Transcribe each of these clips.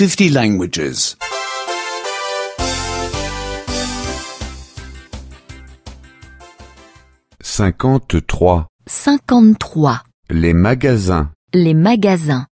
50 languages. 53. 53. Les magasins. Les magasins.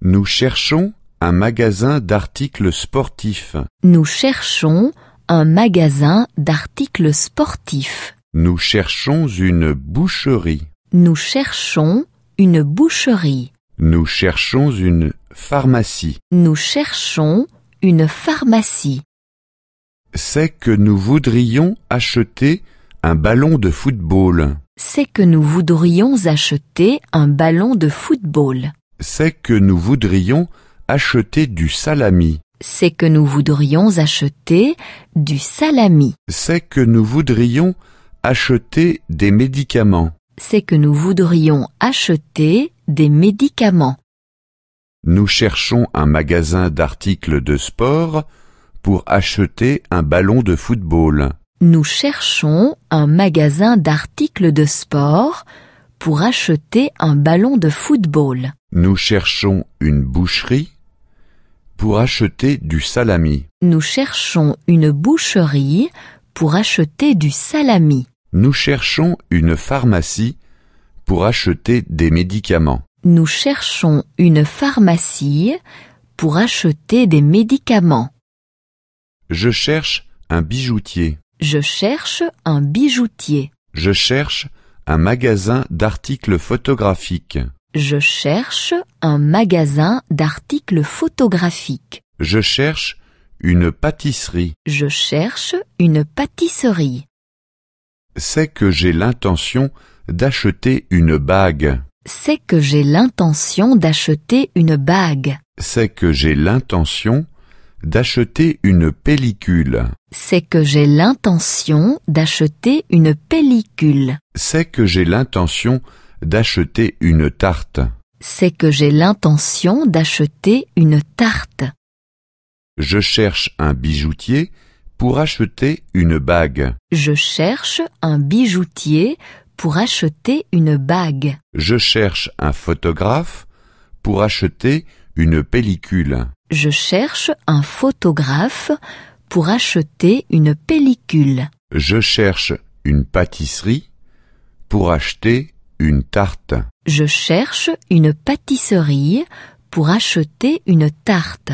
Nous cherchons un magasin d'articles sportifs. Nous cherchons un magasin d'articles sportifs. Nous cherchons une boucherie. Nous cherchons une boucherie. Nous cherchons une pharmacie. Nous cherchons une pharmacie. C'est que nous voudrions acheter un ballon de football. C'est que nous voudrions acheter un ballon de football. C'est que nous voudrions acheter du salami. C'est que nous voudrions acheter du salami. C'est que nous voudrions acheter des médicaments. C'est que nous voudrions acheter des médicaments. Nous cherchons un magasin d'articles de sport pour acheter un ballon de football. Nous cherchons un magasin d'articles de sport pour acheter un ballon de football. Nous cherchons une boucherie pour acheter du salami. Nous cherchons une boucherie pour acheter du salami. Nous cherchons une pharmacie pour acheter des médicaments. Nous cherchons une pharmacie pour acheter des médicaments. Je cherche un bijoutier. Je cherche un bijoutier. Je cherche un magasin d'articles photographiques. Je cherche un magasin d'articles photographiques. Je cherche une pâtisserie. Je cherche une pâtisserie. C'est que j'ai l'intention d'acheter une bague. C'est que j'ai l'intention d'acheter une bague. C'est que j'ai l'intention d'acheter une pellicule. C'est que j'ai l'intention d'acheter une pellicule. C'est que j'ai l'intention d'acheter une tarte. C'est que j'ai l'intention d'acheter une tarte. Je cherche un bijoutier pour acheter une bague. Je cherche un bijoutier pour acheter une bague. Je cherche un photographe pour acheter une pellicule. Je cherche un photographe pour acheter une pellicule. Je cherche une pâtisserie pour acheter une tarte. Je cherche une pâtisserie pour acheter une tarte.